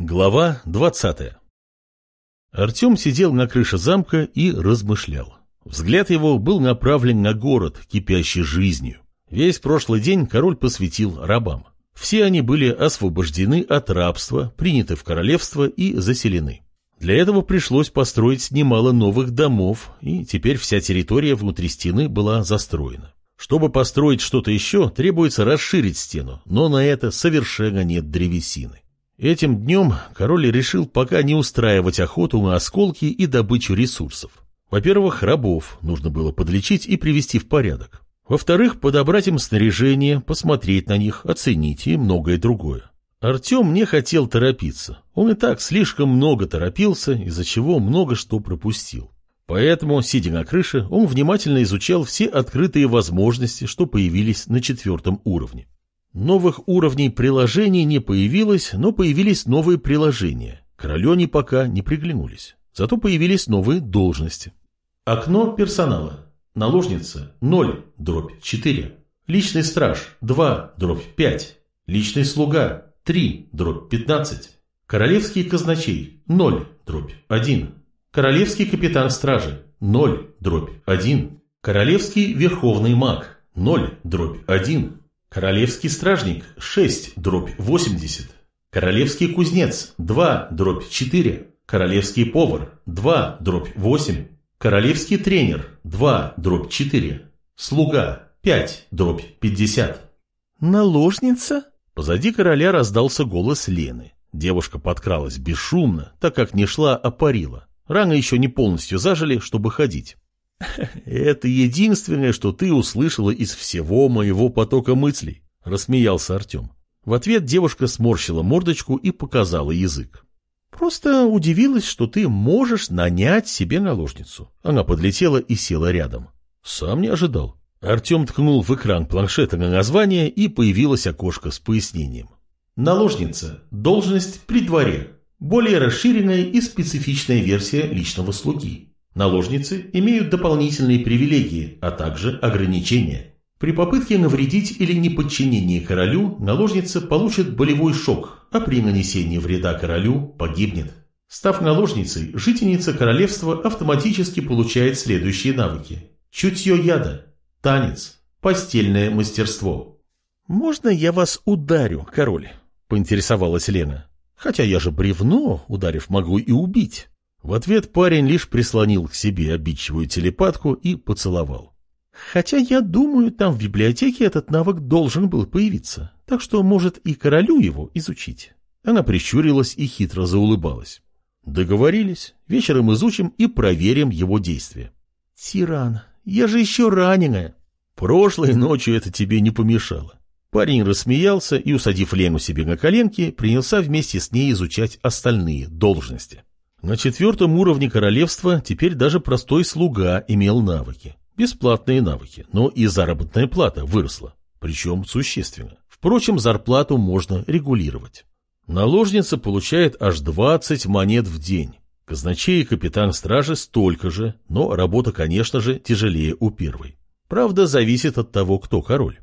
Глава 20 Артем сидел на крыше замка и размышлял. Взгляд его был направлен на город, кипящий жизнью. Весь прошлый день король посвятил рабам. Все они были освобождены от рабства, приняты в королевство и заселены. Для этого пришлось построить немало новых домов, и теперь вся территория внутри стены была застроена. Чтобы построить что-то еще, требуется расширить стену, но на это совершенно нет древесины. Этим днем король решил пока не устраивать охоту на осколки и добычу ресурсов. Во-первых, рабов нужно было подлечить и привести в порядок. Во-вторых, подобрать им снаряжение, посмотреть на них, оценить и многое другое. Артем не хотел торопиться. Он и так слишком много торопился, из-за чего много что пропустил. Поэтому, сидя на крыше, он внимательно изучал все открытые возможности, что появились на четвертом уровне. Новых уровней приложений не появилось, но появились новые приложения. Королю они пока не приглянулись. Зато появились новые должности. Окно персонала. Наложница 0, дробь 4. Личный страж 2, дробь 5. Личный слуга 3, дробь 15. Королевский казначей 0, дробь 1. Королевский капитан стражи 0, дробь 1. Королевский верховный маг 0, дробь 1. Королевский стражник 6 дробь 80. Королевский кузнец 2 дробь 4. Королевский повар 2 дробь 8. Королевский тренер 2 дробь 4. Слуга 5 дробь 50. Наложница? Позади короля раздался голос Лены. Девушка подкралась бесшумно, так как не шла, а парила. Раны еще не полностью зажили, чтобы ходить. «Это единственное, что ты услышала из всего моего потока мыслей», — рассмеялся Артем. В ответ девушка сморщила мордочку и показала язык. «Просто удивилась, что ты можешь нанять себе наложницу». Она подлетела и села рядом. «Сам не ожидал». Артем ткнул в экран планшета на название, и появилось окошко с пояснением. «Наложница. Должность при дворе. Более расширенная и специфичная версия личного слуги. Наложницы имеют дополнительные привилегии, а также ограничения. При попытке навредить или неподчинении королю наложница получит болевой шок, а при нанесении вреда королю погибнет. Став наложницей, жительница королевства автоматически получает следующие навыки. Чутье яда, танец, постельное мастерство. «Можно я вас ударю, король?» – поинтересовалась Лена. «Хотя я же бревно, ударив, могу и убить». В ответ парень лишь прислонил к себе обидчивую телепатку и поцеловал. Хотя я думаю, там в библиотеке этот навык должен был появиться, так что, может, и королю его изучить. Она прищурилась и хитро заулыбалась. Договорились, вечером изучим и проверим его действия. Тиран, я же еще раненая. Прошлой ночью это тебе не помешало. Парень рассмеялся и, усадив Лену себе на коленки, принялся вместе с ней изучать остальные должности. На четвертом уровне королевства теперь даже простой слуга имел навыки. Бесплатные навыки, но и заработная плата выросла. Причем существенно. Впрочем, зарплату можно регулировать. Наложница получает аж 20 монет в день. Казначей и капитан стражи столько же, но работа, конечно же, тяжелее у первой. Правда, зависит от того, кто король.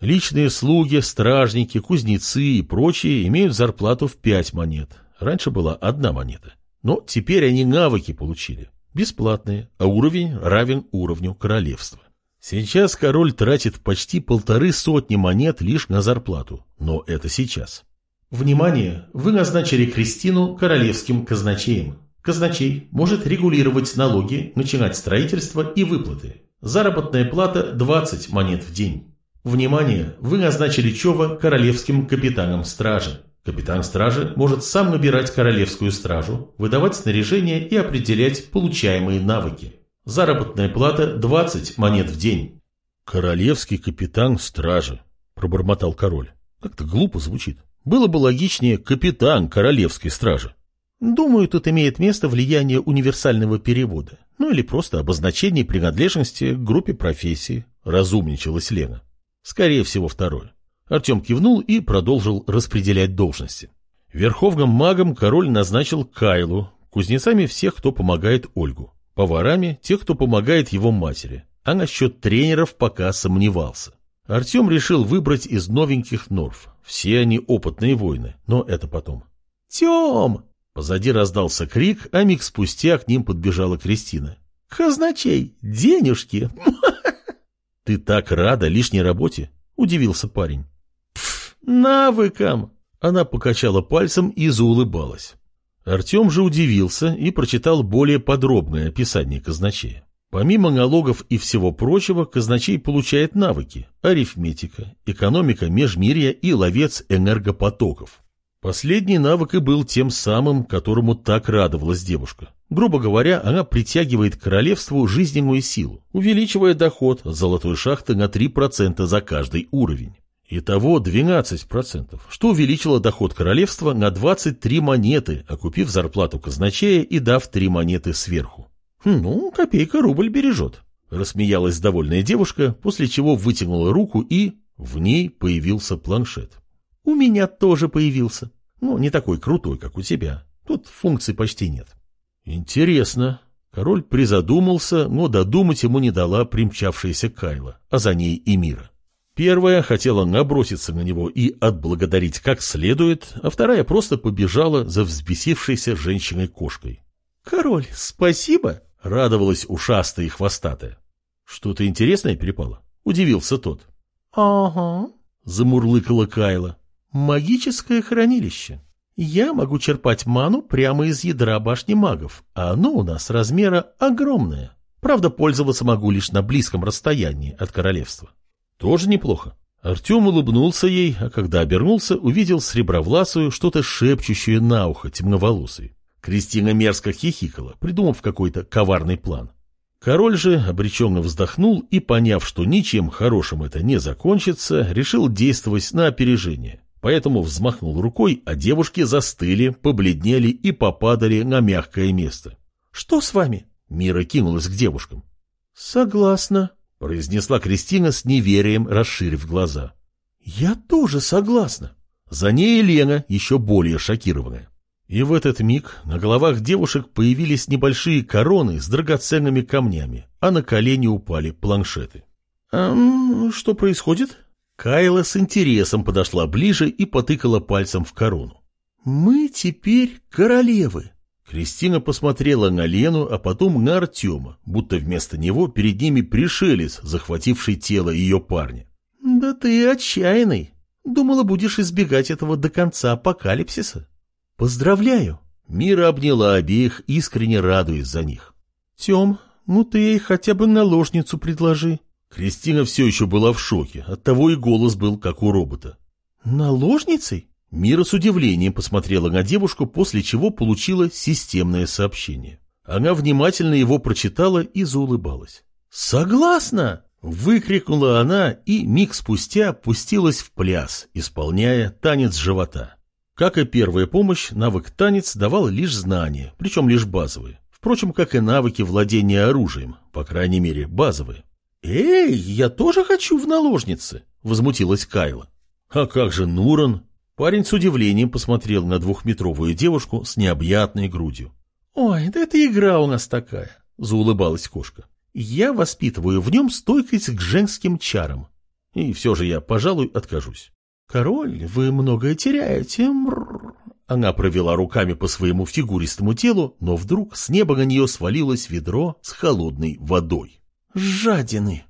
Личные слуги, стражники, кузнецы и прочие имеют зарплату в 5 монет. Раньше была одна монета. Но теперь они навыки получили. Бесплатные, а уровень равен уровню королевства. Сейчас король тратит почти полторы сотни монет лишь на зарплату, но это сейчас. Внимание! Вы назначили Кристину королевским казначеем. Казначей может регулировать налоги, начинать строительство и выплаты. Заработная плата 20 монет в день. Внимание! Вы назначили Чова королевским капитаном стражи. Капитан стражи может сам набирать королевскую стражу, выдавать снаряжение и определять получаемые навыки. Заработная плата 20 монет в день. «Королевский капитан стражи», — пробормотал король. Как-то глупо звучит. Было бы логичнее «капитан королевской стражи». Думаю, тут имеет место влияние универсального перевода, ну или просто обозначение принадлежности к группе профессии, разумничалась Лена. Скорее всего, второе. Артем кивнул и продолжил распределять должности. Верховным магом король назначил Кайлу, кузнецами всех, кто помогает Ольгу, поварами тех, кто помогает его матери, а насчет тренеров пока сомневался. Артем решил выбрать из новеньких норф. Все они опытные воины, но это потом. «Тем!» Позади раздался крик, а миг спустя к ним подбежала Кристина. «Казначей, денежки!» «Ты так рада лишней работе?» – удивился парень. «Пф, навыкам!» Она покачала пальцем и заулыбалась. Артем же удивился и прочитал более подробное описание казначея. Помимо налогов и всего прочего, казначей получает навыки – арифметика, экономика межмирья и ловец энергопотоков. Последний навык и был тем самым, которому так радовалась девушка. Грубо говоря, она притягивает к королевству жизненную силу, увеличивая доход золотой шахты на 3% за каждый уровень. Итого 12%, что увеличило доход королевства на 23 монеты, окупив зарплату казначея и дав 3 монеты сверху. Хм, «Ну, копейка-рубль бережет», — рассмеялась довольная девушка, после чего вытянула руку и... в ней появился планшет. «У меня тоже появился. Ну, не такой крутой, как у тебя. Тут функций почти нет». «Интересно». Король призадумался, но додумать ему не дала примчавшаяся Кайла, а за ней и Мира. Первая хотела наброситься на него и отблагодарить как следует, а вторая просто побежала за взбесившейся женщиной-кошкой. «Король, спасибо!» — радовалась ушастая и хвостатая. «Что-то интересное перепало?» — удивился тот. «Ага», — замурлыкала Кайла. «Магическое хранилище. Я могу черпать ману прямо из ядра башни магов, а оно у нас размера огромное. Правда, пользоваться могу лишь на близком расстоянии от королевства». «Тоже неплохо». Артем улыбнулся ей, а когда обернулся, увидел сребровласую, что-то шепчущее на ухо темноволосой. Кристина мерзко хихикала, придумав какой-то коварный план. Король же обреченно вздохнул и, поняв, что ничем хорошим это не закончится, решил действовать на опережение. Поэтому взмахнул рукой, а девушки застыли, побледнели и попадали на мягкое место. «Что с вами?» Мира кинулась к девушкам. «Согласна», — произнесла Кристина с неверием, расширив глаза. «Я тоже согласна». За ней Лена, еще более шокированная. И в этот миг на головах девушек появились небольшие короны с драгоценными камнями, а на колени упали планшеты. «Эм, что происходит?» Кайла с интересом подошла ближе и потыкала пальцем в корону. «Мы теперь королевы». Кристина посмотрела на Лену, а потом на Артема, будто вместо него перед ними пришелец, захвативший тело ее парня. «Да ты отчаянный. Думала, будешь избегать этого до конца апокалипсиса». «Поздравляю!» Мира обняла обеих, искренне радуясь за них. «Тем, ну ты ей хотя бы наложницу предложи». Кристина все еще была в шоке, оттого и голос был как у робота. «Наложницей?» Мира с удивлением посмотрела на девушку, после чего получила системное сообщение. Она внимательно его прочитала и заулыбалась. «Согласна!» — выкрикнула она и миг спустя пустилась в пляс, исполняя танец живота. Как и первая помощь, навык танец давал лишь знания, причем лишь базовые. Впрочем, как и навыки владения оружием, по крайней мере, базовые. «Эй, я тоже хочу в наложнице!» — возмутилась Кайла. «А как же Нуран?» Парень с удивлением посмотрел на двухметровую девушку с необъятной грудью. «Ой, да это игра у нас такая!» — заулыбалась кошка. «Я воспитываю в нем стойкость к женским чарам. И все же я, пожалуй, откажусь». «Король, вы многое теряете». Она провела руками по своему фигуристому телу, но вдруг с неба на нее свалилось ведро с холодной водой. «Жадины!»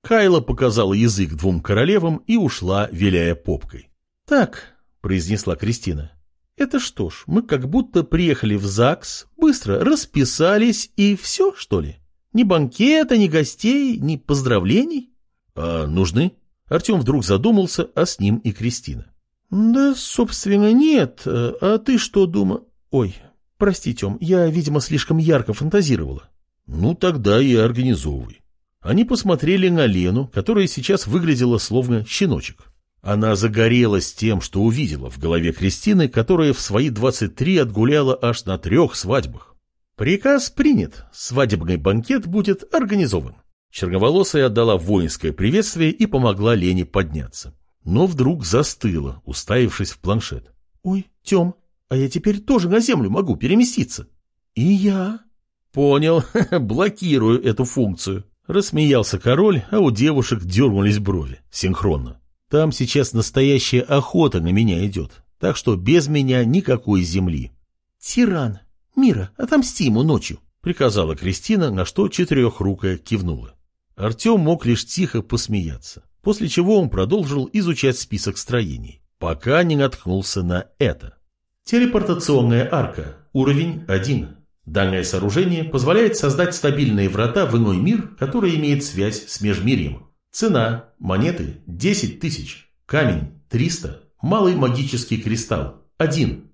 Кайла показала язык двум королевам и ушла, виляя попкой. «Так», — произнесла Кристина, — «это что ж, мы как будто приехали в ЗАГС, быстро расписались и все, что ли? Ни банкета, ни гостей, ни поздравлений?» «А нужны?» Артем вдруг задумался, а с ним и Кристина. «Да, собственно, нет. А ты что думал? Ой, прости, Тем, я, видимо, слишком ярко фантазировала». «Ну, тогда и организовывай». Они посмотрели на Лену, которая сейчас выглядела словно щеночек. Она загорелась тем, что увидела в голове Кристины, которая в свои 23 отгуляла аж на трех свадьбах. «Приказ принят. Свадебный банкет будет организован». Черноволосая отдала воинское приветствие и помогла Лене подняться. Но вдруг застыла, уставившись в планшет. «Ой, Тем, а я теперь тоже на землю могу переместиться». «И я?» «Понял, блокирую эту функцию». Рассмеялся король, а у девушек дернулись брови, синхронно. «Там сейчас настоящая охота на меня идет. так что без меня никакой земли. Тиран! Мира, отомсти ему ночью, приказала Кристина, на что четырехрукая кивнула. Артем мог лишь тихо посмеяться, после чего он продолжил изучать список строений, пока не наткнулся на это. Телепортационная арка, уровень 1. Данное сооружение позволяет создать стабильные врата в иной мир, который имеет связь с межмирьем. Цена – монеты – 10 тысяч, камень – 300, малый магический кристалл – 1.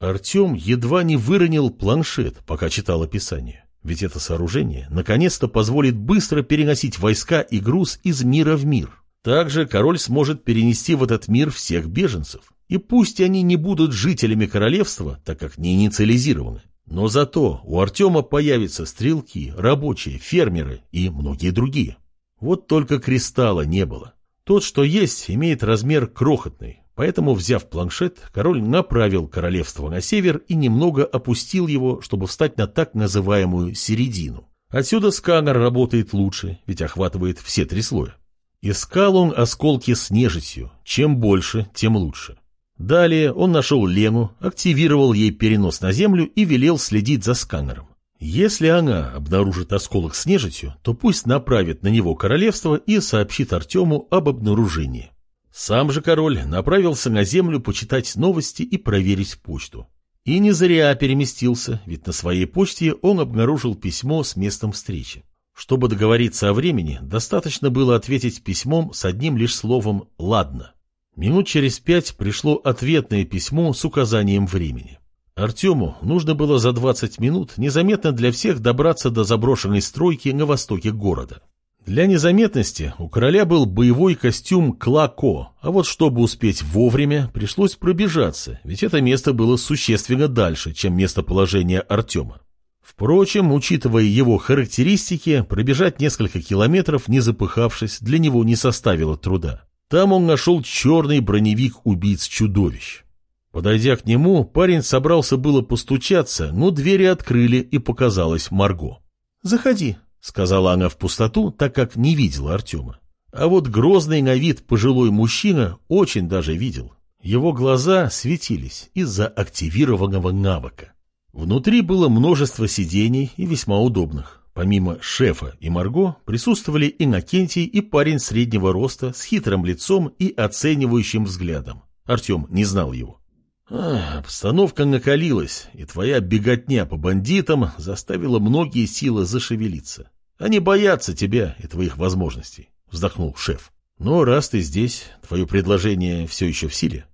Артем едва не выронил планшет, пока читал описание. Ведь это сооружение наконец-то позволит быстро переносить войска и груз из мира в мир. Также король сможет перенести в этот мир всех беженцев. И пусть они не будут жителями королевства, так как не инициализированы, но зато у Артема появятся стрелки, рабочие, фермеры и многие другие. Вот только кристалла не было. Тот, что есть, имеет размер крохотный, поэтому, взяв планшет, король направил королевство на север и немного опустил его, чтобы встать на так называемую середину. Отсюда сканер работает лучше, ведь охватывает все три слоя. Искал он осколки с нежитью, чем больше, тем лучше. Далее он нашел Лену, активировал ей перенос на землю и велел следить за сканером. Если она обнаружит осколок с нежитью, то пусть направит на него королевство и сообщит Артему об обнаружении. Сам же король направился на землю почитать новости и проверить почту. И не зря переместился, ведь на своей почте он обнаружил письмо с местом встречи. Чтобы договориться о времени, достаточно было ответить письмом с одним лишь словом «ладно». Минут через пять пришло ответное письмо с указанием времени. Артему нужно было за 20 минут незаметно для всех добраться до заброшенной стройки на востоке города. Для незаметности у короля был боевой костюм Клако, а вот чтобы успеть вовремя, пришлось пробежаться, ведь это место было существенно дальше, чем местоположение Артема. Впрочем, учитывая его характеристики, пробежать несколько километров, не запыхавшись, для него не составило труда. Там он нашел черный броневик убийц-чудовищ. Подойдя к нему, парень собрался было постучаться, но двери открыли и показалась Марго. «Заходи», — сказала она в пустоту, так как не видела Артема. А вот грозный на вид пожилой мужчина очень даже видел. Его глаза светились из-за активированного навыка. Внутри было множество сидений и весьма удобных. Помимо шефа и Марго присутствовали Иннокентий и парень среднего роста с хитрым лицом и оценивающим взглядом. Артем не знал его. Обстановка накалилась, и твоя беготня по бандитам заставила многие силы зашевелиться. Они боятся тебя и твоих возможностей, вздохнул шеф. Но раз ты здесь, твое предложение все еще в силе?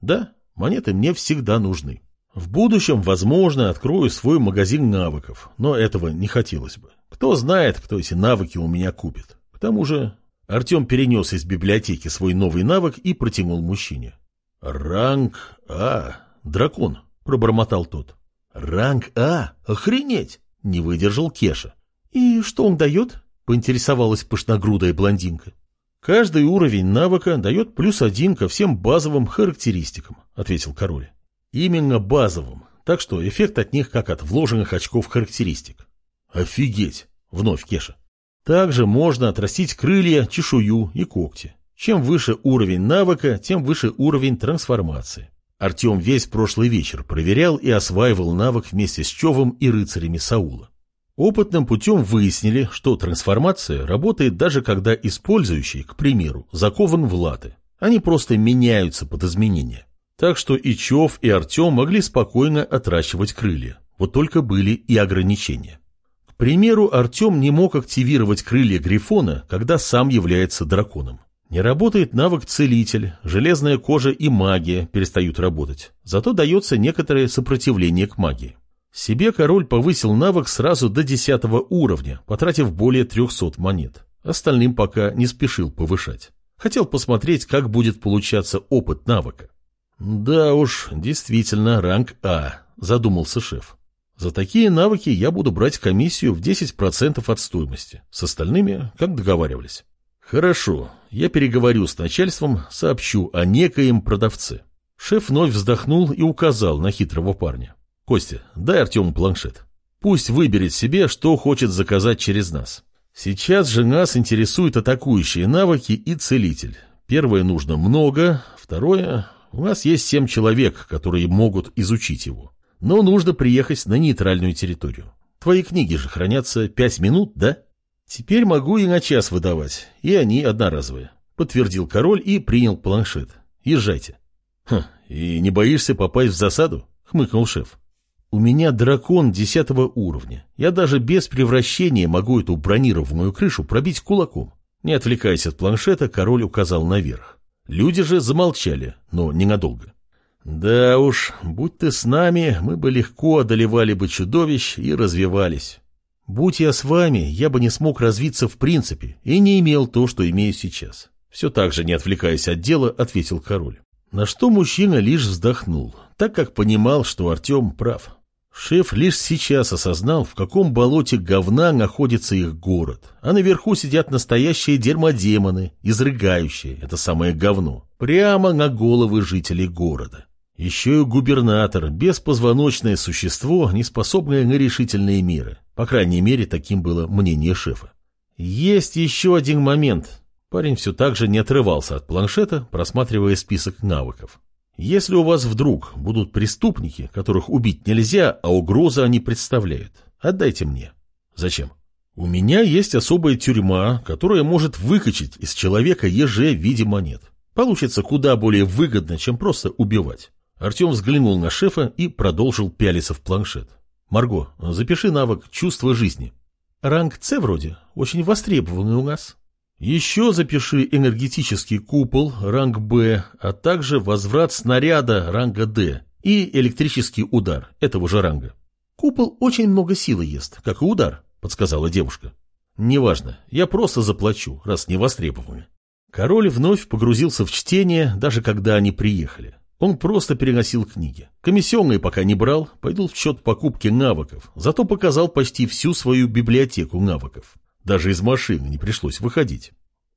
Да, монеты мне всегда нужны. В будущем, возможно, открою свой магазин навыков, но этого не хотелось бы. Кто знает, кто эти навыки у меня купит. К тому же Артем перенес из библиотеки свой новый навык и протянул мужчине. «Ранг А, дракон», — пробормотал тот. «Ранг А? Охренеть!» — не выдержал Кеша. «И что он дает?» — поинтересовалась пышногрудая блондинка. «Каждый уровень навыка дает плюс один ко всем базовым характеристикам», — ответил король. «Именно базовым, так что эффект от них как от вложенных очков характеристик». «Офигеть!» — вновь Кеша. Также можно отрастить крылья, чешую и когти. Чем выше уровень навыка, тем выше уровень трансформации. Артем весь прошлый вечер проверял и осваивал навык вместе с Човом и рыцарями Саула. Опытным путем выяснили, что трансформация работает даже когда использующий, к примеру, закован в латы. Они просто меняются под изменения. Так что и Чов, и Артем могли спокойно отращивать крылья. Вот только были и ограничения. К примеру, Артем не мог активировать крылья Грифона, когда сам является драконом. Не работает навык целитель, железная кожа и магия перестают работать, зато дается некоторое сопротивление к магии. Себе король повысил навык сразу до 10 уровня, потратив более 300 монет. Остальным пока не спешил повышать. Хотел посмотреть, как будет получаться опыт навыка. «Да уж, действительно, ранг А», — задумался шеф. «За такие навыки я буду брать комиссию в 10% от стоимости. С остальными, как договаривались». «Хорошо, я переговорю с начальством, сообщу о некоем продавце». Шеф вновь вздохнул и указал на хитрого парня. «Костя, дай Артему планшет. Пусть выберет себе, что хочет заказать через нас. Сейчас же нас интересуют атакующие навыки и целитель. Первое нужно много, второе У нас есть семь человек, которые могут изучить его. Но нужно приехать на нейтральную территорию. Твои книги же хранятся пять минут, да? Теперь могу и на час выдавать, и они одноразовые. Подтвердил король и принял планшет. Езжайте. Хм, и не боишься попасть в засаду? Хмыкнул шеф. У меня дракон десятого уровня. Я даже без превращения могу эту бронированную крышу пробить кулаком. Не отвлекаясь от планшета, король указал наверх. Люди же замолчали, но ненадолго. Да уж, будь ты с нами, мы бы легко одолевали бы чудовищ и развивались. Будь я с вами, я бы не смог развиться в принципе и не имел то, что имею сейчас. Все так же, не отвлекаясь от дела, ответил король. На что мужчина лишь вздохнул, так как понимал, что Артем прав. Шеф лишь сейчас осознал, в каком болоте говна находится их город, а наверху сидят настоящие дермодемоны, изрыгающие это самое говно, прямо на головы жителей города. Еще и губернатор, беспозвоночное существо, не способное на решительные меры. По крайней мере, таким было мнение шефа. Есть еще один момент. Парень все так же не отрывался от планшета, просматривая список навыков. Если у вас вдруг будут преступники, которых убить нельзя, а угрозы они представляют, отдайте мне. Зачем? У меня есть особая тюрьма, которая может выкачать из человека еже в виде монет. Получится куда более выгодно, чем просто убивать. Артем взглянул на шефа и продолжил пялиться в планшет. «Марго, запиши навык «Чувство жизни». Ранг С вроде, очень востребованный у нас. Еще запиши энергетический купол, ранг Б, а также возврат снаряда ранга Д и электрический удар этого же ранга. Купол очень много силы ест, как и удар, подсказала девушка. Неважно, я просто заплачу, раз не востребованы. Король вновь погрузился в чтение, даже когда они приехали. Он просто переносил книги. Комиссионные пока не брал, пойдут в счет покупки навыков, зато показал почти всю свою библиотеку навыков. Даже из машины не пришлось выходить.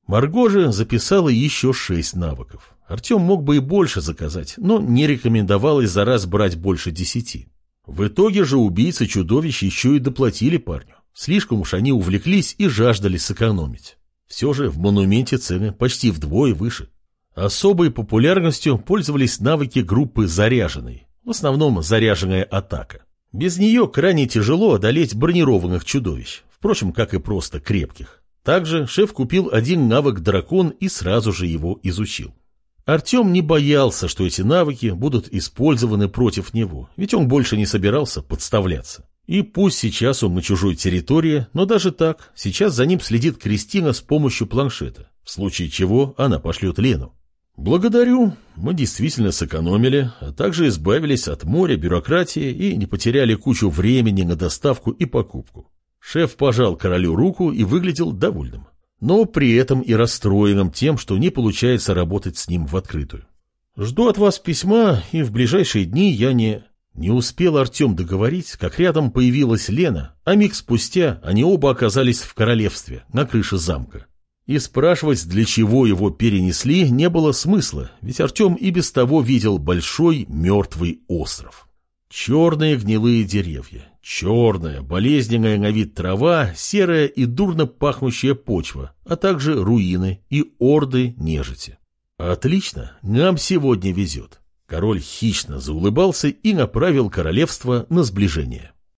Марго же записала еще шесть навыков. Артем мог бы и больше заказать, но не рекомендовалось за раз брать больше десяти. В итоге же убийцы чудовищ еще и доплатили парню. Слишком уж они увлеклись и жаждали сэкономить. Все же в монументе цены почти вдвое выше. Особой популярностью пользовались навыки группы «Заряженный», в основном «Заряженная атака». Без нее крайне тяжело одолеть бронированных чудовищ, впрочем, как и просто крепких. Также шеф купил один навык «Дракон» и сразу же его изучил. Артем не боялся, что эти навыки будут использованы против него, ведь он больше не собирался подставляться. И пусть сейчас он на чужой территории, но даже так, сейчас за ним следит Кристина с помощью планшета, в случае чего она пошлет Лену. «Благодарю. Мы действительно сэкономили, а также избавились от моря бюрократии и не потеряли кучу времени на доставку и покупку. Шеф пожал королю руку и выглядел довольным, но при этом и расстроенным тем, что не получается работать с ним в открытую. «Жду от вас письма, и в ближайшие дни я не...» Не успел Артем договорить, как рядом появилась Лена, а миг спустя они оба оказались в королевстве, на крыше замка. И спрашивать, для чего его перенесли, не было смысла, ведь Артем и без того видел большой мертвый остров. Черные гнилые деревья, черная, болезненная на вид трава, серая и дурно пахнущая почва, а также руины и орды нежити. Отлично, нам сегодня везет. Король хищно заулыбался и направил королевство на сближение.